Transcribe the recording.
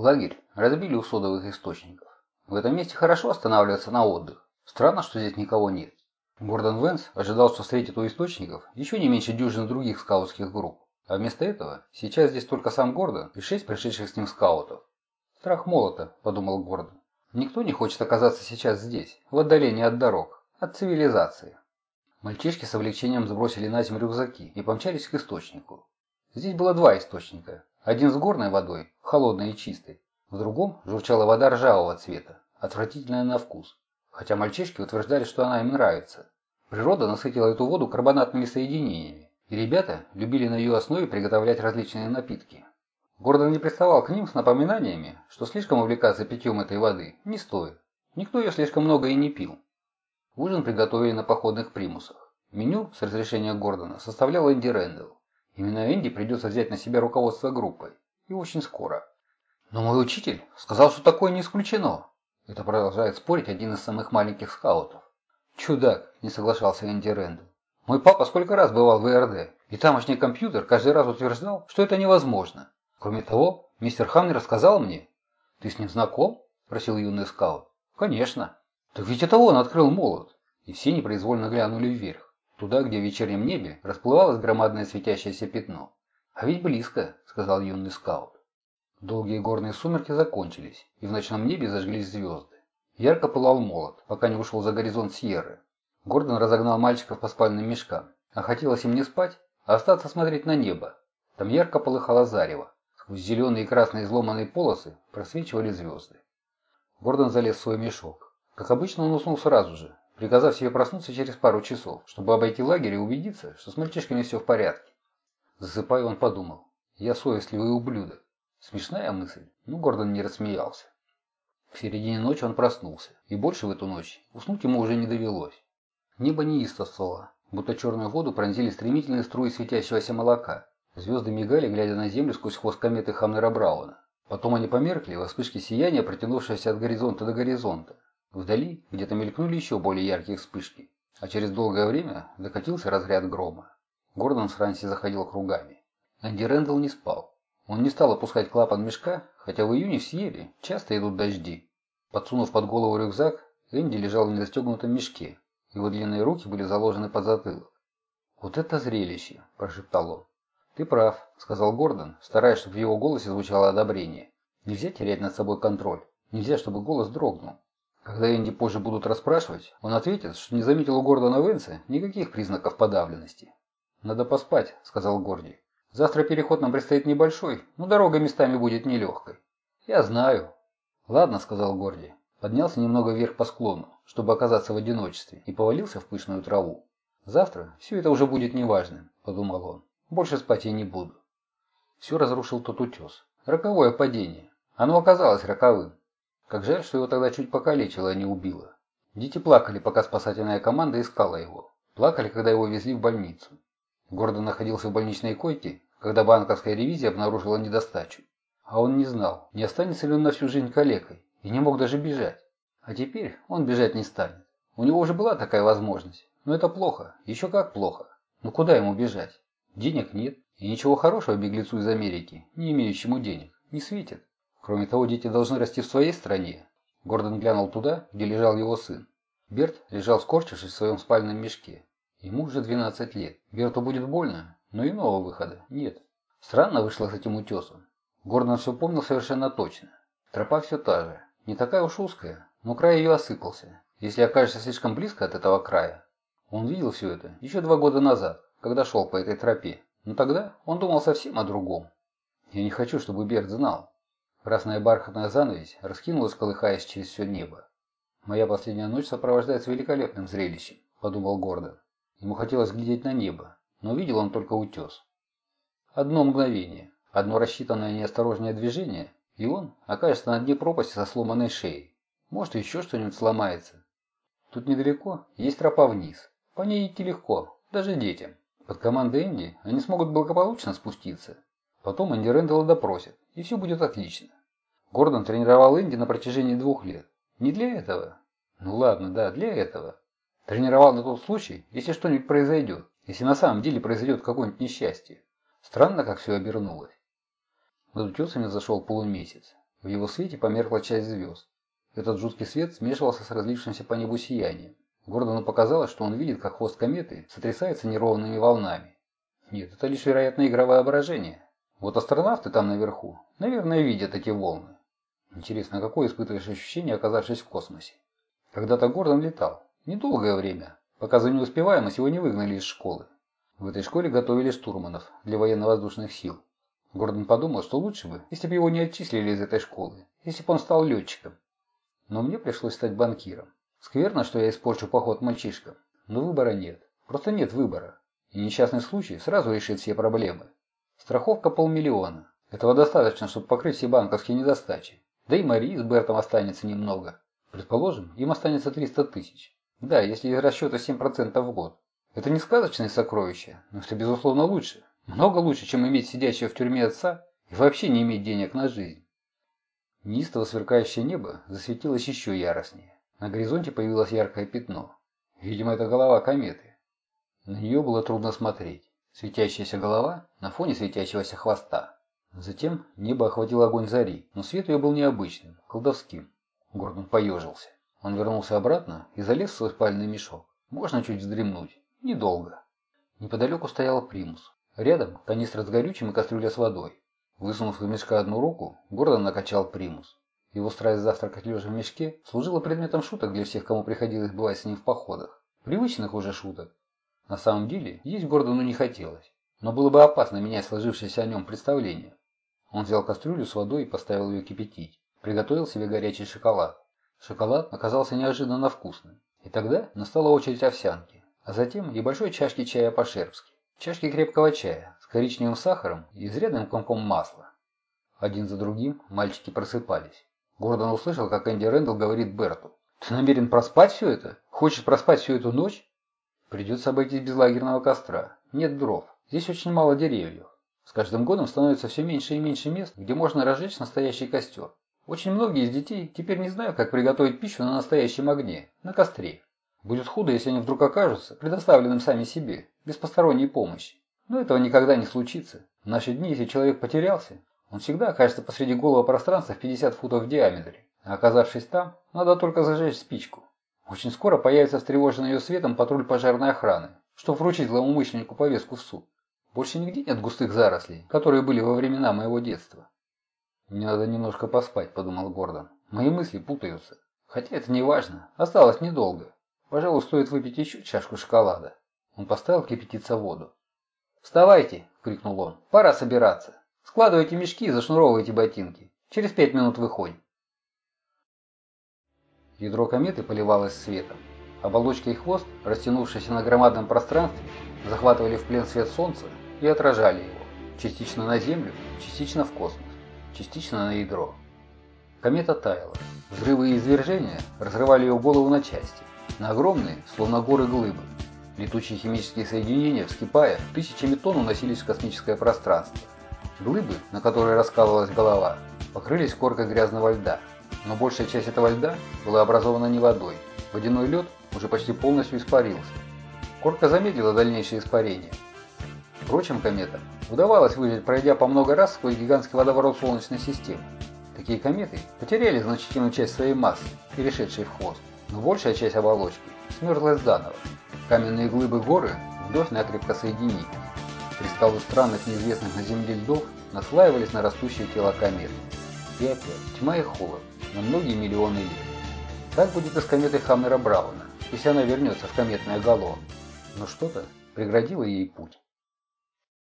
Лагерь разбили у содовых источников. В этом месте хорошо останавливаться на отдых. Странно, что здесь никого нет. Гордон Венс ожидал, что встретит у источников еще не меньше дюжины других скаутских групп. А вместо этого сейчас здесь только сам Гордон и шесть пришедших с ним скаутов. «Страх молота», – подумал Гордон. «Никто не хочет оказаться сейчас здесь, в отдалении от дорог, от цивилизации». Мальчишки с облегчением сбросили на землю рюкзаки и помчались к источнику. Здесь было два источника. Один с горной водой, холодной и чистой. В другом журчала вода ржавого цвета, отвратительная на вкус. Хотя мальчишки утверждали, что она им нравится. Природа насытила эту воду карбонатными соединениями, и ребята любили на ее основе приготовлять различные напитки. Гордон не приставал к ним с напоминаниями, что слишком увлекаться питьем этой воды не стоит. Никто ее слишком много и не пил. Ужин приготовили на походных примусах. Меню с разрешения Гордона составлял Энди Рэндалл. Именно Энди придется взять на себя руководство группой. И очень скоро. Но мой учитель сказал, что такое не исключено. Это продолжает спорить один из самых маленьких скаутов. «Чудак», – не соглашался Энди Рэндалл. «Мой папа сколько раз бывал в ИРД, и тамошний компьютер каждый раз утверждал, что это невозможно. Кроме того, мистер Хамнер рассказал мне...» «Ты с ним знаком?» – спросил юный скаут. «Конечно». «Так ведь это он открыл молот!» И все непроизвольно глянули вверх, туда, где в вечернем небе расплывалось громадное светящееся пятно. «А ведь близко», – сказал юный скаут. Долгие горные сумерки закончились, и в ночном небе зажглись звезды. Ярко пылал молот, пока не ушел за горизонт Сьерры. Гордон разогнал мальчиков по спальным мешкам. А хотелось им не спать, а остаться смотреть на небо. Там ярко полыхало зарево. Сквозь зеленые и красные изломанные полосы просвечивали звезды. Гордон залез в свой мешок. Как обычно, он уснул сразу же, приказав себе проснуться через пару часов, чтобы обойти лагерь и убедиться, что с мальчишками все в порядке. Засыпая, он подумал. Я совестливый ублюдок. Смешная мысль, но Гордон не рассмеялся. В середине ночи он проснулся, и больше в эту ночь уснуть ему уже не довелось. Небо неистовствовало, будто черную воду пронзили стремительные струи светящегося молока. Звезды мигали, глядя на землю сквозь хвост кометы Хамнера Брауна. Потом они померкли во вспышке сияния, протянувшегося от горизонта до горизонта. Вдали где-то мелькнули еще более яркие вспышки, а через долгое время докатился разряд грома. Гордон с Франси заходил кругами. Анди Рэндалл не спал. Он не стал опускать клапан мешка, хотя в июне в Сьере часто идут дожди. Подсунув под голову рюкзак, Энди лежал в недостегнутом мешке. Его длинные руки были заложены под затылок. «Вот это зрелище!» – прошептал он. «Ты прав», – сказал Гордон, стараясь, чтобы в его голосе звучало одобрение. «Нельзя терять над собой контроль. Нельзя, чтобы голос дрогнул». Когда Энди позже будут расспрашивать, он ответит, что не заметил у Гордона Венса никаких признаков подавленности. «Надо поспать», – сказал Горди. Завтра переход нам предстоит небольшой, но дорога местами будет нелегкой. Я знаю. Ладно, сказал Горди. Поднялся немного вверх по склону, чтобы оказаться в одиночестве, и повалился в пышную траву. Завтра все это уже будет неважным, подумал он. Больше спать я не буду. Все разрушил тот утес. Роковое падение. Оно оказалось роковым. Как жаль, что его тогда чуть покалечило, а не убило. Дети плакали, пока спасательная команда искала его. Плакали, когда его везли в больницу. Гордон находился в больничной койке, когда банковская ревизия обнаружила недостачу. А он не знал, не останется ли он на всю жизнь калекой, и не мог даже бежать. А теперь он бежать не станет. У него уже была такая возможность, но это плохо, еще как плохо. Но куда ему бежать? Денег нет, и ничего хорошего беглецу из Америки, не имеющему денег, не светит. Кроме того, дети должны расти в своей стране. Гордон глянул туда, где лежал его сын. Берт лежал скорчившись в своем спальном мешке. Ему уже 12 лет. Берту будет больно, но иного выхода нет. Странно вышло с этим утесом. Гордон все помнил совершенно точно. Тропа все та же. Не такая уж узкая, но край ее осыпался. Если окажешься слишком близко от этого края. Он видел все это еще два года назад, когда шел по этой тропе. Но тогда он думал совсем о другом. Я не хочу, чтобы Берт знал. Красная бархатная занавесь раскинулась, колыхаясь через все небо. «Моя последняя ночь сопровождается великолепным зрелищем», – подумал Гордон. Ему хотелось глядеть на небо, но видел он только утес. Одно мгновение, одно рассчитанное неосторожное движение, и он окажется на дне пропасти со сломанной шеей. Может, еще что-нибудь сломается. Тут недалеко есть тропа вниз. По ней идти легко, даже детям. Под командой Энди они смогут благополучно спуститься. Потом Энди Рэндалла допросят, и все будет отлично. Гордон тренировал Энди на протяжении двух лет. Не для этого. Ну ладно, да, для этого. Тренировал на тот случай, если что-нибудь произойдет, если на самом деле произойдет какое-нибудь несчастье. Странно, как все обернулось. Над утесами зашел полумесяц. В его свете померкла часть звезд. Этот жуткий свет смешивался с разлившимся по небу сиянием. Гордону показалось, что он видит, как хвост кометы сотрясается неровными волнами. Нет, это лишь вероятно игра воображения. Вот астронавты там наверху, наверное, видят эти волны. Интересно, какое испытываешь ощущение, оказавшись в космосе? Когда-то Гордон летал. Недолгое время, пока за неуспеваемость его не выгнали из школы. В этой школе готовили штурманов для военно-воздушных сил. Гордон подумал, что лучше бы, если бы его не отчислили из этой школы, если бы он стал летчиком. Но мне пришлось стать банкиром. Скверно, что я испорчу поход мальчишкам, но выбора нет. Просто нет выбора. И несчастный случай сразу решит все проблемы. Страховка полмиллиона. Этого достаточно, чтобы покрыть все банковские недостачи. Да и Марии с Бертом останется немного. Предположим, им останется 300 тысяч. Да, если из расчета 7% в год. Это не сказочное сокровище, но это безусловно лучше. Много лучше, чем иметь сидящего в тюрьме отца и вообще не иметь денег на жизнь. Неистово сверкающее небо засветилось еще яростнее. На горизонте появилось яркое пятно. Видимо, это голова кометы. На нее было трудно смотреть. Светящаяся голова на фоне светящегося хвоста. Затем небо охватил огонь зари, но свет ее был необычным, колдовским. Гордон поежился. Он вернулся обратно и залез в свой спальный мешок. Можно чуть вздремнуть. Недолго. Неподалеку стоял примус. Рядом канистра с горючим и кастрюля с водой. Высунув из мешка одну руку, Гордон накачал примус. Его страсть завтракать лежа в мешке служила предметом шуток для всех, кому приходилось бывать с ним в походах. Привычных уже шуток. На самом деле, есть Гордону не хотелось. Но было бы опасно менять сложившееся о нем представление. Он взял кастрюлю с водой и поставил ее кипятить. Приготовил себе горячий шоколад. Шоколад оказался неожиданно вкусным. И тогда настала очередь овсянки. А затем небольшой чашки чая по-шербски. Чашки крепкого чая с коричневым сахаром и изрядным комком масла. Один за другим мальчики просыпались. Гордон услышал, как Энди Рэндалл говорит Берту. «Ты намерен проспать все это? Хочешь проспать всю эту ночь?» «Придется обойтись без лагерного костра. Нет дров. Здесь очень мало деревьев. С каждым годом становится все меньше и меньше мест, где можно разжечь настоящий костер. Очень многие из детей теперь не знают, как приготовить пищу на настоящем огне, на костре. Будет худо, если они вдруг окажутся предоставленным сами себе, без посторонней помощи. Но этого никогда не случится. В наши дни, если человек потерялся, он всегда окажется посреди голого пространства в 50 футов в диаметре. А оказавшись там, надо только зажечь спичку. Очень скоро появится встревоженный ее светом патруль пожарной охраны, чтобы вручить злоумышленнику повестку в суд. Больше нигде нет густых зарослей, которые были во времена моего детства. «Мне надо немножко поспать», – подумал Гордон. «Мои мысли путаются. Хотя это не важно. Осталось недолго. Пожалуй, стоит выпить еще чашку шоколада». Он поставил кипятиться воду. «Вставайте!» – крикнул он. «Пора собираться!» Складывайте мешки и зашнуровывайте ботинки. Через пять минут выходим. Ядро кометы поливалось светом. Оболочка и хвост, растянувшиеся на громадном пространстве, захватывали в плен свет солнца и отражали его. Частично на Землю, частично в космос, частично на ядро. Комета таяла. Взрывы и извержения разрывали ее голову на части, на огромные, словно горы глыбы. Летучие химические соединения, вскипая, тысячами тонн уносились в космическое пространство. Глыбы, на которые раскалывалась голова, покрылись коркой грязного льда, но большая часть этого льда была образована не водой. Водяной лед уже почти полностью испарился. Корка замедлила дальнейшее испарение. Впрочем, комета удавалось выжить, пройдя по много раз сквозь гигантский водоворот Солнечной системы. Такие кометы потеряли значительную часть своей массы, перешедшей в хвост, но большая часть оболочки смерзлась заново. Каменные глыбы горы вновь накрепко соединились. Кристаллы странных неизвестных на Земле льдов наслаивались на растущее тело кометы. И опять тьма и холод на многие миллионы лет. Так будет и с кометой Хаммера Брауна, если она вернется в кометное гало. Но что-то преградило ей путь.